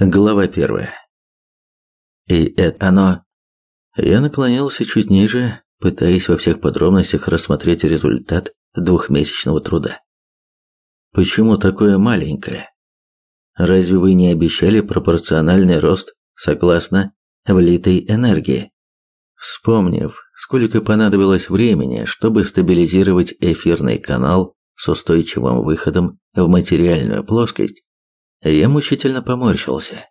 Глава первая. И это оно. Я наклонился чуть ниже, пытаясь во всех подробностях рассмотреть результат двухмесячного труда. Почему такое маленькое? Разве вы не обещали пропорциональный рост согласно влитой энергии? Вспомнив, сколько понадобилось времени, чтобы стабилизировать эфирный канал с устойчивым выходом в материальную плоскость, я мучительно поморщился.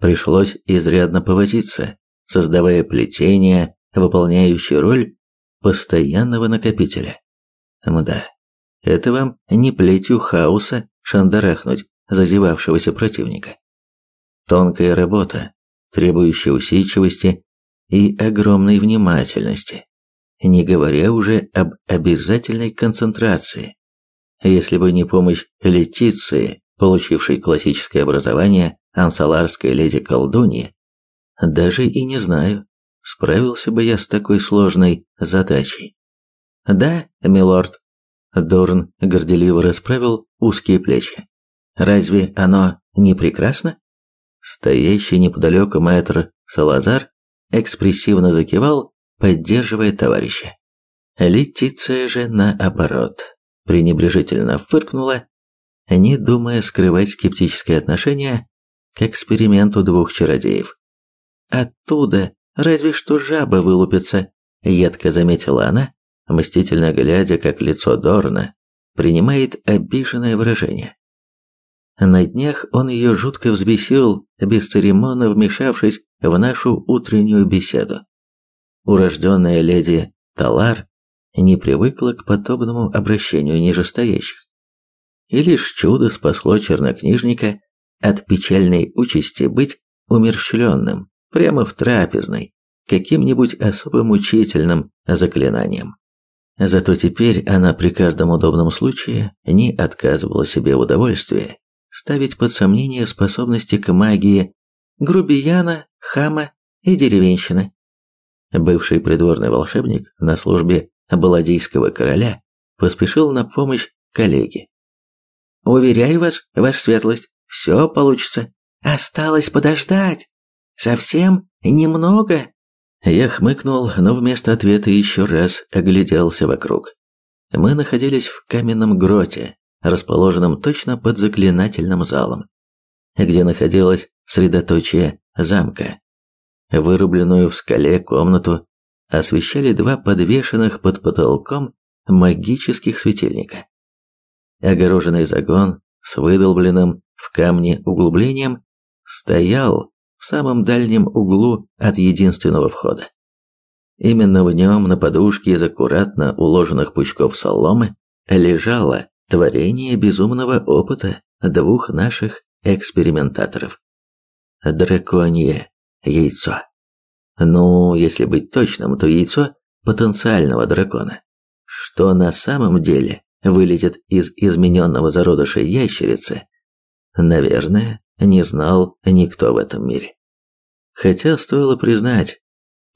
Пришлось изрядно повозиться, создавая плетение, выполняющее роль постоянного накопителя. Мда, это вам не плетью хаоса шандарахнуть зазевавшегося противника. Тонкая работа, требующая усидчивости и огромной внимательности, не говоря уже об обязательной концентрации. Если бы не помощь Летиции, получившей классическое образование ансаларской леди-колдуньи, даже и не знаю, справился бы я с такой сложной задачей. Да, милорд. Дорн горделиво расправил узкие плечи. Разве оно не прекрасно? Стоящий неподалеку мэтр Салазар экспрессивно закивал, поддерживая товарища. Летиция же наоборот пренебрежительно фыркнула не думая скрывать скептическое отношение к эксперименту двух чародеев. «Оттуда разве что жаба вылупится», — едко заметила она, мстительно глядя, как лицо Дорна принимает обиженное выражение. На днях он ее жутко взбесил, бесцеремонно вмешавшись в нашу утреннюю беседу. Урожденная леди Талар не привыкла к подобному обращению нижестоящих и лишь чудо спасло чернокнижника от печальной участи быть умерщвленным прямо в трапезной каким-нибудь особо мучительным заклинанием. Зато теперь она при каждом удобном случае не отказывала себе в удовольствии ставить под сомнение способности к магии грубияна, хама и деревенщины. Бывший придворный волшебник на службе баладийского короля поспешил на помощь коллеге. Уверяю вас, ваша светлость, все получится. Осталось подождать. Совсем немного. Я хмыкнул, но вместо ответа еще раз огляделся вокруг. Мы находились в каменном гроте, расположенном точно под заклинательным залом, где находилось средоточие замка. Вырубленную в скале комнату освещали два подвешенных под потолком магических светильника. Огороженный загон с выдолбленным в камне углублением стоял в самом дальнем углу от единственного входа. Именно в нем на подушке из аккуратно уложенных пучков соломы лежало творение безумного опыта двух наших экспериментаторов. Драконье яйцо. Ну, если быть точным, то яйцо потенциального дракона. Что на самом деле вылетит из измененного зародыша ящерицы, наверное, не знал никто в этом мире. Хотя стоило признать,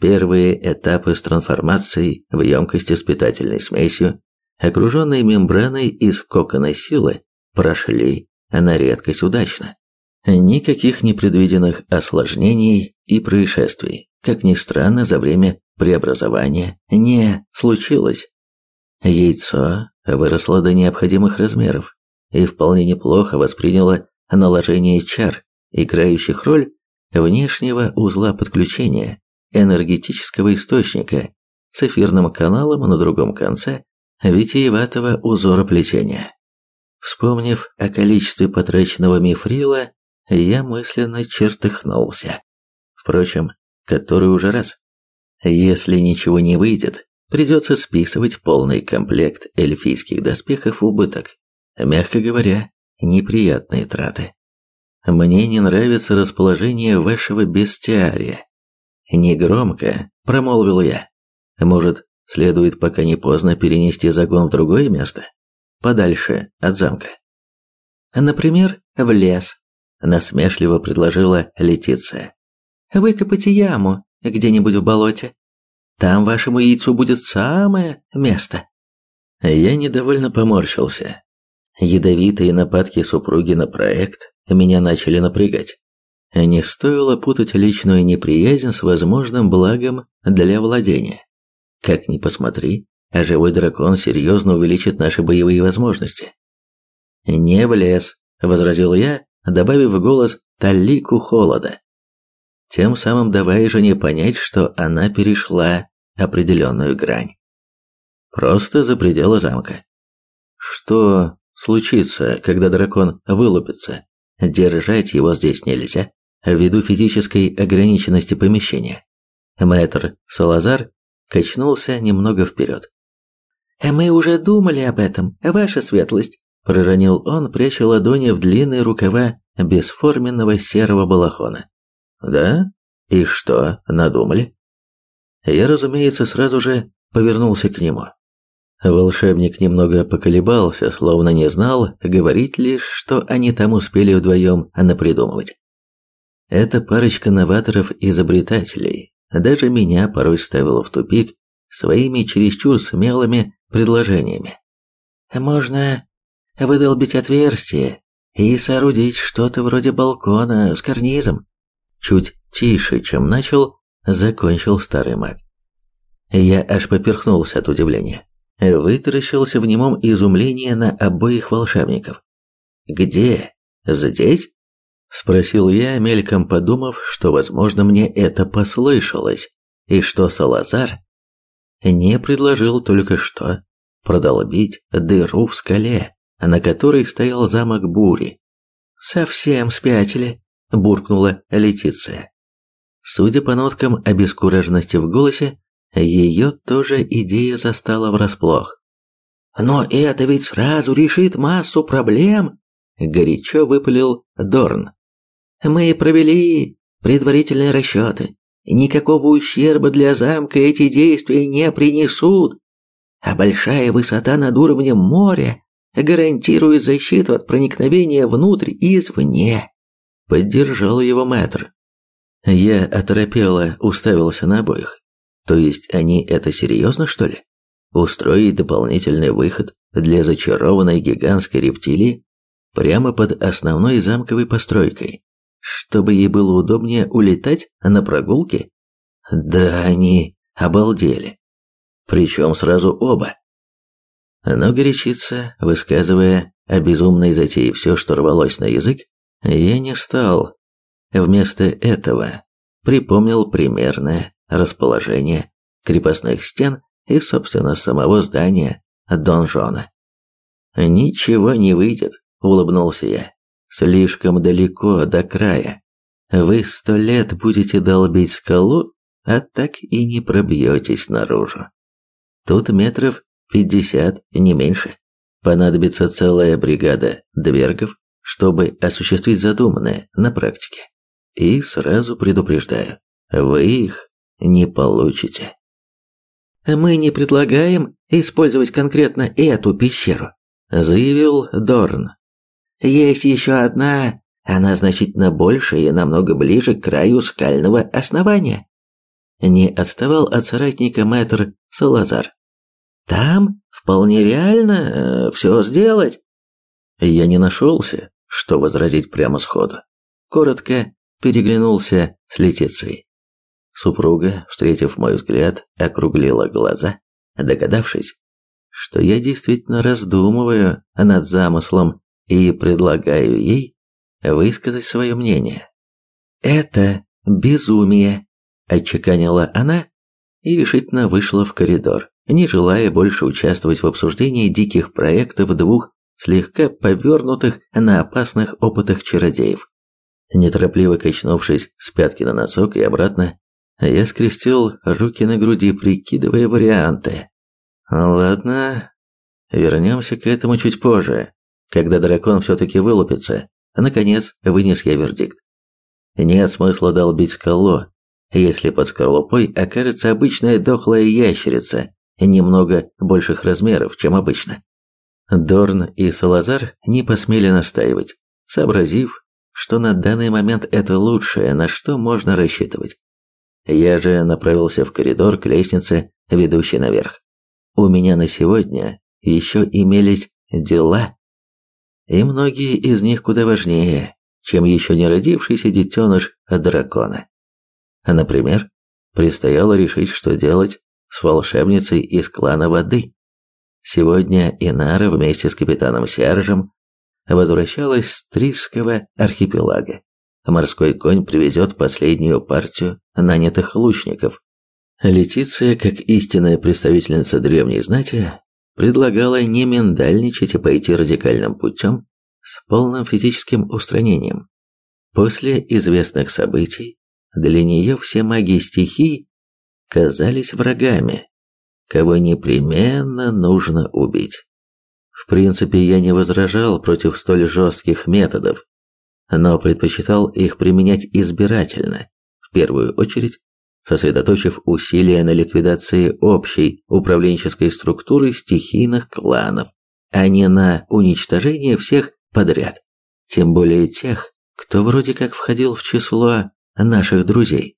первые этапы с трансформацией в емкости с питательной смесью, окруженной мембраной из кокона силы, прошли на редкость удачно. Никаких непредвиденных осложнений и происшествий, как ни странно, за время преобразования не случилось. Яйцо выросло до необходимых размеров и вполне неплохо восприняло наложение чар, играющих роль внешнего узла подключения энергетического источника с эфирным каналом на другом конце витиеватого узора плетения. Вспомнив о количестве потраченного мифрила, я мысленно чертыхнулся. Впрочем, который уже раз. Если ничего не выйдет, придется списывать полный комплект эльфийских доспехов в убыток. Мягко говоря, неприятные траты. Мне не нравится расположение вашего бестиария. Негромко промолвил я. Может, следует пока не поздно перенести загон в другое место, подальше от замка. Например, в лес, насмешливо предложила Летиция. Выкопайте яму где-нибудь в болоте, там вашему яйцу будет самое место. Я недовольно поморщился. Ядовитые нападки супруги на проект меня начали напрягать. Не стоило путать личную неприязнь с возможным благом для владения. Как ни посмотри, а живой дракон серьезно увеличит наши боевые возможности. «Не в лес», — возразил я, добавив в голос талику холода. Тем самым давая жене понять, что она перешла определенную грань. Просто за пределы замка. Что случится, когда дракон вылупится? Держать его здесь нельзя, ввиду физической ограниченности помещения. Мэтр Салазар качнулся немного вперед. «А «Мы уже думали об этом, ваша светлость», – проронил он, пряча ладони в длинные рукава бесформенного серого балахона. «Да? И что, надумали?» Я, разумеется, сразу же повернулся к нему. Волшебник немного поколебался, словно не знал, говорить ли, что они там успели вдвоем напридумывать. Эта парочка новаторов-изобретателей даже меня порой ставила в тупик своими чересчур смелыми предложениями. «Можно выдолбить отверстие и соорудить что-то вроде балкона с карнизом», чуть тише, чем начал, закончил старый маг. Я аж поперхнулся от удивления. Вытаращился в немом изумлении на обоих волшебников. «Где? Здесь?» Спросил я, мельком подумав, что, возможно, мне это послышалось, и что Салазар не предложил только что продолбить дыру в скале, на которой стоял замок бури. «Совсем спятили», – буркнула Летиция. Судя по ноткам обескураженности в голосе, ее тоже идея застала врасплох. «Но это ведь сразу решит массу проблем!» – горячо выпалил Дорн. «Мы провели предварительные расчеты. Никакого ущерба для замка эти действия не принесут. А большая высота над уровнем моря гарантирует защиту от проникновения внутрь и извне». Поддержал его мэтр. Я оторопело уставился на обоих. То есть они это серьезно, что ли? Устроить дополнительный выход для зачарованной гигантской рептилии прямо под основной замковой постройкой, чтобы ей было удобнее улетать на прогулке? Да они обалдели. Причем сразу оба. Но горячиться, высказывая о безумной затее все, что рвалось на язык, я не стал, Вместо этого припомнил примерное расположение крепостных стен и, собственно, самого здания донжона. «Ничего не выйдет», — улыбнулся я. «Слишком далеко до края. Вы сто лет будете долбить скалу, а так и не пробьетесь наружу. Тут метров пятьдесят, не меньше. Понадобится целая бригада двергов, чтобы осуществить задуманное на практике. И сразу предупреждаю, вы их не получите. Мы не предлагаем использовать конкретно эту пещеру, заявил Дорн. Есть еще одна, она значительно больше и намного ближе к краю скального основания. Не отставал от соратника мэтр Салазар. Там вполне реально э, все сделать. Я не нашелся, что возразить прямо сходу. Коротко переглянулся с Летицией. Супруга, встретив мой взгляд, округлила глаза, догадавшись, что я действительно раздумываю над замыслом и предлагаю ей высказать свое мнение. «Это безумие», – отчеканила она и решительно вышла в коридор, не желая больше участвовать в обсуждении диких проектов двух слегка повернутых на опасных опытах чародеев. Неторопливо качнувшись с пятки на носок и обратно, я скрестил руки на груди, прикидывая варианты. Ладно, вернемся к этому чуть позже, когда дракон все-таки вылупится. Наконец, вынес я вердикт. Нет смысла долбить скалу, если под скорлупой окажется обычная дохлая ящерица, немного больших размеров, чем обычно. Дорн и Салазар не посмели настаивать, сообразив, что на данный момент это лучшее, на что можно рассчитывать. Я же направился в коридор к лестнице, ведущей наверх. У меня на сегодня еще имелись дела, и многие из них куда важнее, чем еще не родившийся детеныш дракона. Например, предстояло решить, что делать с волшебницей из клана воды. Сегодня Инара вместе с капитаном Сержем возвращалась с Трисского архипелага. Морской конь привезет последнюю партию нанятых лучников. Летиция, как истинная представительница древней знати, предлагала не миндальничать и пойти радикальным путем с полным физическим устранением. После известных событий для нее все маги стихий казались врагами, кого непременно нужно убить. В принципе, я не возражал против столь жестких методов, но предпочитал их применять избирательно, в первую очередь сосредоточив усилия на ликвидации общей управленческой структуры стихийных кланов, а не на уничтожении всех подряд, тем более тех, кто вроде как входил в число наших друзей.